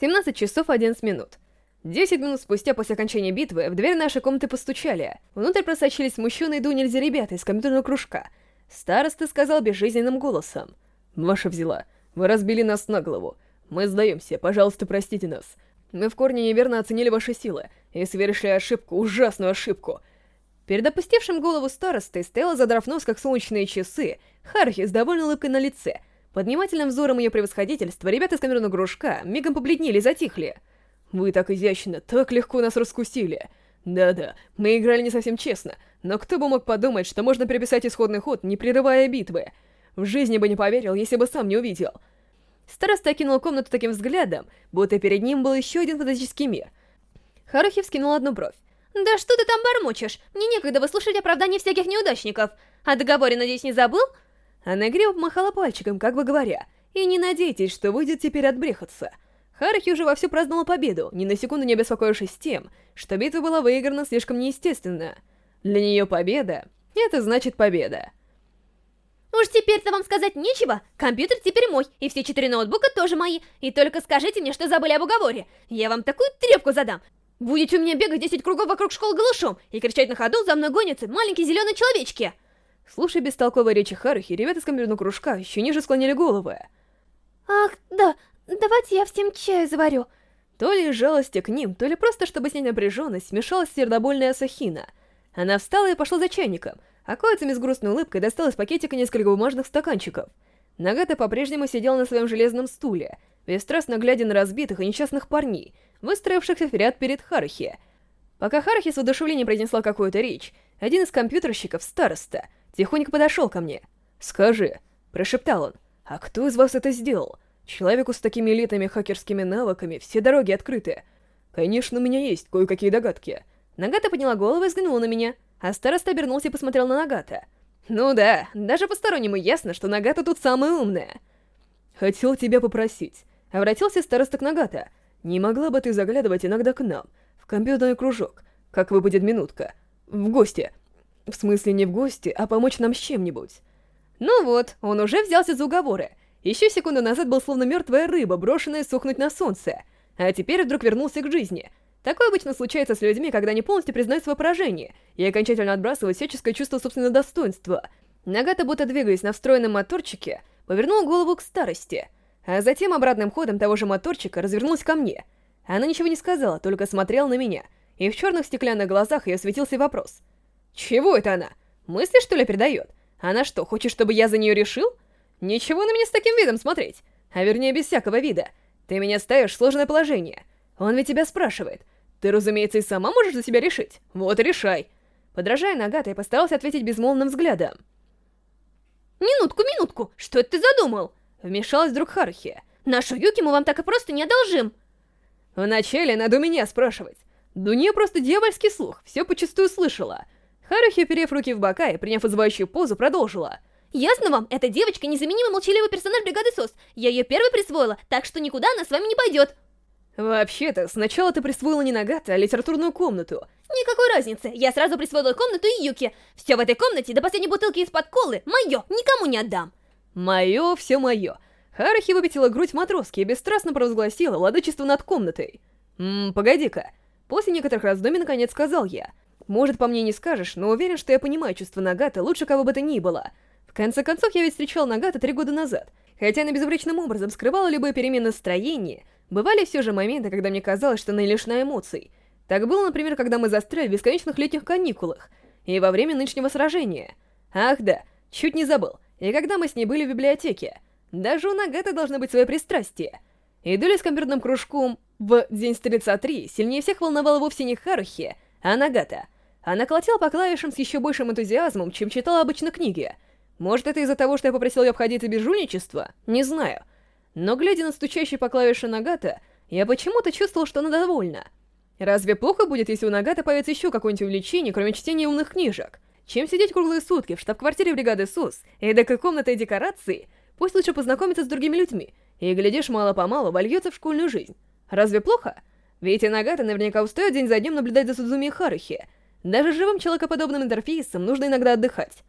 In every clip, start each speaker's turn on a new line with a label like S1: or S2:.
S1: 17 часов 11 минут. 10 минут спустя после окончания битвы в дверь нашей комнаты постучали. Внутрь просочились смущенные до нельзя ребята из компьютерного кружка. Староста сказал безжизненным голосом. «Ваша взяла. Вы разбили нас на голову. Мы сдаемся, пожалуйста, простите нас. Мы в корне неверно оценили ваши силы и совершили ошибку, ужасную ошибку». Перед опустевшим голову старостой стояла, задрав нос, как солнечные часы, Хархи с довольной улыбкой на лице — под внимательным взором ее превосходительства ребята из камерного кружка мигом побледнели и затихли. «Вы так изящно, так легко нас раскусили!» «Да-да, мы играли не совсем честно, но кто бы мог подумать, что можно переписать исходный ход, не прерывая битвы? В жизни бы не поверил, если бы сам не увидел». Староста окинул комнату таким взглядом, будто перед ним был еще один фантастический мир. Харухи вскинул одну бровь.
S2: «Да что ты там бормочешь? Мне некогда выслушать оправдания всяких неудачников. О договоре, надеюсь, не забыл?»
S1: Она игриво помахала пальчиком, как бы говоря, «И не надейтесь, что выйдет теперь отбрехаться». Харахи уже вовсю праздновала победу, ни на секунду не обеспокоившись тем, что битва была выиграна слишком неестественно. Для нее победа — это значит победа.
S2: Уж теперь-то вам сказать нечего. Компьютер теперь мой, и все четыре ноутбука тоже мои. И только скажите мне, что забыли об уговоре. Я вам такую трепку задам. Будете у меня бегать 10 кругов вокруг школы голышом и кричать на ходу, за мной гонятся маленькие зеленые человечки.
S1: Слушая бестолковые речи Харухи, ребята из камерного кружка еще ниже склонили головы.
S2: «Ах, да, давайте я всем чаю заварю».
S1: То ли из жалости к ним, то ли просто чтобы снять напряженность, смешалась сердобольная Асахина. Она встала и пошла за чайником, а Коэцами с грустной улыбкой достала из пакетика несколько бумажных стаканчиков. Нагата по-прежнему сидела на своем железном стуле, бесстрастно глядя на разбитых и несчастных парней, выстроившихся в ряд перед Харухи. Пока Харухи с воодушевлением произнесла какую-то речь, один из компьютерщиков, староста, тихонько подошел ко мне. «Скажи», — прошептал он, — «а кто из вас это сделал? Человеку с такими элитными хакерскими навыками все дороги открыты. Конечно, у меня есть кое-какие догадки». Нагата подняла голову и взглянула на меня, а староста обернулся и посмотрел на Нагата. «Ну да, даже постороннему ясно, что Нагата тут самая умная». «Хотел тебя попросить», — обратился староста к Нагата. «Не могла бы ты заглядывать иногда к нам, в компьютерный кружок, как выпадет минутка, в гости, в смысле не в гости, а помочь нам с чем-нибудь. Ну вот, он уже взялся за уговоры. Еще секунду назад был словно мертвая рыба, брошенная сухнуть на солнце. А теперь вдруг вернулся к жизни. Такое обычно случается с людьми, когда они полностью признают свое поражение и окончательно отбрасывают всяческое чувство собственного достоинства. Нагата, будто двигаясь на встроенном моторчике, повернула голову к старости, а затем обратным ходом того же моторчика развернулась ко мне. Она ничего не сказала, только смотрела на меня, и в черных стеклянных глазах ее светился вопрос — чего это она? Мысли, что ли, передает? Она что, хочет, чтобы я за нее решил? Ничего на меня с таким видом смотреть. А вернее, без всякого вида. Ты меня ставишь в сложное положение. Он ведь тебя спрашивает. Ты, разумеется, и сама можешь за себя решить. Вот и решай. Подражая Нагата, я постарался ответить безмолвным взглядом.
S2: «Минутку, минутку! Что это ты задумал?»
S1: Вмешалась вдруг Харухи.
S2: «Нашу Юки мы вам так и просто не одолжим!»
S1: Вначале надо у меня спрашивать. Да у нее просто дьявольский слух, все почастую слышала. Харухи, уперев руки в бока и приняв вызывающую позу, продолжила.
S2: «Ясно вам? Эта девочка незаменимый молчаливый персонаж бригады СОС. Я ее первой присвоила, так что никуда она с вами не пойдет».
S1: «Вообще-то, сначала ты присвоила не Нагата, а литературную комнату».
S2: «Никакой разницы. Я сразу присвоила комнату и Юки. Все в этой комнате, до последней бутылки из-под колы, мое, никому не отдам».
S1: «Мое, все мое». Харахи выпятила грудь матроски и бесстрастно провозгласила владычество над комнатой. «Ммм, погоди-ка». После некоторых раздумий наконец сказал я. Может, по мне не скажешь, но уверен, что я понимаю чувства Нагата лучше кого бы то ни было. В конце концов, я ведь встречал Нагата три года назад. Хотя она безупречным образом скрывала любые перемены настроения, бывали все же моменты, когда мне казалось, что она лишена эмоций. Так было, например, когда мы застряли в бесконечных летних каникулах, и во время нынешнего сражения. Ах да, чуть не забыл, и когда мы с ней были в библиотеке. Даже у Нагата должно быть свое пристрастие. Иду ли с компьютерным кружком в День Стрельца 3 сильнее всех волновала вовсе не Харухи, а Нагата — она колотила по клавишам с еще большим энтузиазмом, чем читала обычно книги. Может, это из-за того, что я попросил ее обходиться без жульничества? Не знаю. Но глядя на стучащий по клавише Нагата, я почему-то чувствовал, что она довольна. Разве плохо будет, если у Нагата появится еще какое-нибудь увлечение, кроме чтения умных книжек? Чем сидеть круглые сутки в штаб-квартире бригады СУС, и эдакой комнатой декорации? Пусть лучше познакомиться с другими людьми, и, глядишь, мало-помалу вольется в школьную жизнь. Разве плохо? Ведь и Нагата наверняка устает день за днем наблюдать за Судзуми Харухи, даже живым человекоподобным интерфейсом нужно иногда отдыхать.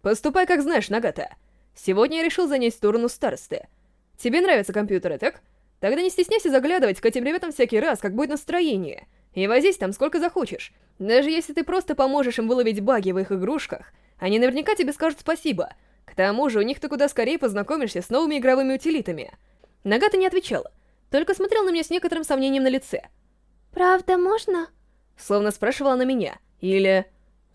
S1: Поступай как знаешь, Нагата. Сегодня я решил занять сторону старосты. Тебе нравятся компьютеры, так? Тогда не стесняйся заглядывать к этим ребятам всякий раз, как будет настроение. И возись там сколько захочешь. Даже если ты просто поможешь им выловить баги в их игрушках, они наверняка тебе скажут спасибо. К тому же у них ты куда скорее познакомишься с новыми игровыми утилитами. Нагата не отвечала, только смотрел на меня с некоторым сомнением на лице.
S2: «Правда можно?»
S1: Словно спрашивала на меня. Или...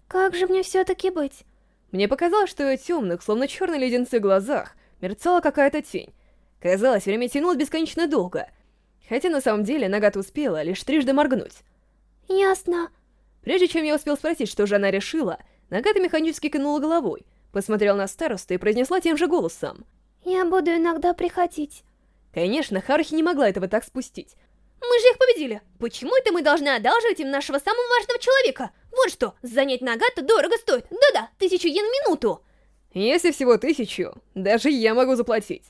S2: «Как же мне все-таки быть?»
S1: Мне показалось, что ее темных, словно черные леденцы глазах, мерцала какая-то тень. Казалось, время тянулось бесконечно долго. Хотя на самом деле Нагата успела лишь трижды моргнуть.
S2: «Ясно».
S1: Прежде чем я успел спросить, что же она решила, Нагата механически кивнула головой, посмотрела на старосту и произнесла тем же голосом.
S2: «Я буду иногда приходить».
S1: Конечно, Харухи не могла этого так спустить.
S2: «Мы же их победили! Почему это мы должны одалживать им нашего самого важного человека? Вот что, занять Нагата дорого стоит. Да-да, тысячу йен в минуту!»
S1: «Если всего тысячу, даже я могу заплатить».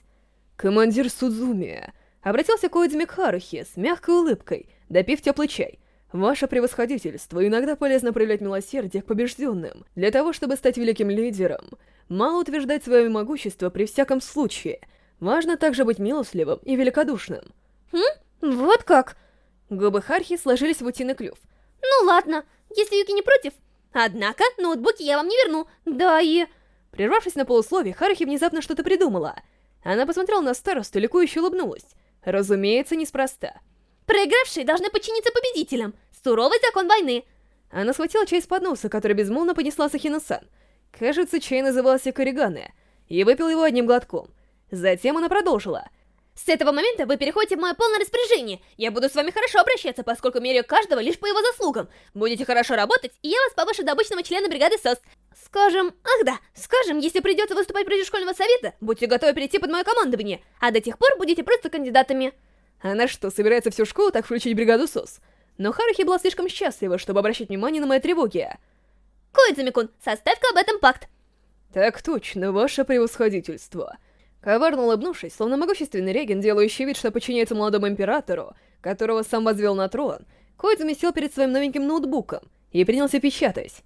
S1: «Командир Судзуми», — обратился к Оидзуми Харухи с мягкой улыбкой, допив теплый чай. «Ваше превосходительство, иногда полезно проявлять милосердие к побежденным. Для того, чтобы стать великим лидером, мало утверждать свое могущество при всяком случае. Важно также быть милостливым и великодушным».
S2: «Хм? Вот как?»
S1: Губы Хархи сложились в утиный клюв.
S2: «Ну ладно, если Юки не против. Однако, ноутбуки я вам не верну. Да и...»
S1: Прервавшись на полусловие, Харухи внезапно что-то придумала — она посмотрела на старосту, ликующе улыбнулась. Разумеется, неспроста.
S2: Проигравшие должны подчиниться победителям. Суровый закон войны.
S1: Она схватила чай с подноса, который безмолвно понесла Сахина-сан. Кажется, чай назывался Кориганы, и выпил его одним глотком. Затем она продолжила.
S2: С этого момента вы переходите в мое полное распоряжение. Я буду с вами хорошо обращаться, поскольку меряю каждого лишь по его заслугам. Будете хорошо работать, и я вас повышу до обычного члена бригады СОС. Скажем, ах да, скажем, если придется выступать против школьного совета, будьте готовы перейти под мое командование, а до тех пор будете просто кандидатами.
S1: Она что, собирается всю школу так включить бригаду СОС? Но Харухи была слишком счастлива, чтобы обращать внимание на мои тревоги.
S2: Коидзуми-кун, составь-ка об этом пакт.
S1: Так точно, ваше превосходительство. Коварно улыбнувшись, словно могущественный реген, делающий вид, что подчиняется молодому императору, которого сам возвел на трон, Коидзуми сел перед своим новеньким ноутбуком и принялся печатать.